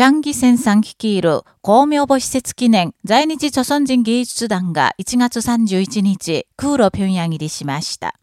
チャンギセンさん率いる公明母施設記念在日朝鮮人芸術団が1月31日、空路平壌入りしました。